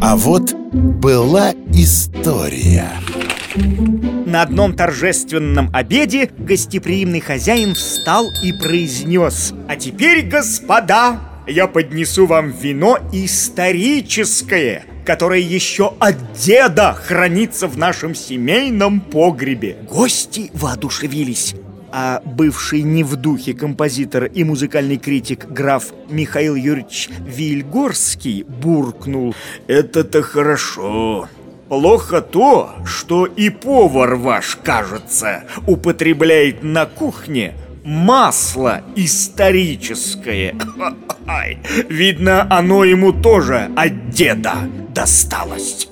А вот была история На одном торжественном обеде гостеприимный хозяин встал и произнес А теперь, господа, я поднесу вам вино историческое которое еще от деда хранится в нашем семейном погребе. Гости воодушевились. А бывший не в духе композитор и музыкальный критик граф Михаил Юрьевич Вильгорский буркнул «Это-то хорошо, Плохо то, что и повар ваш, кажется, употребляет на кухне масло историческое. Видно, оно ему тоже от деда досталось.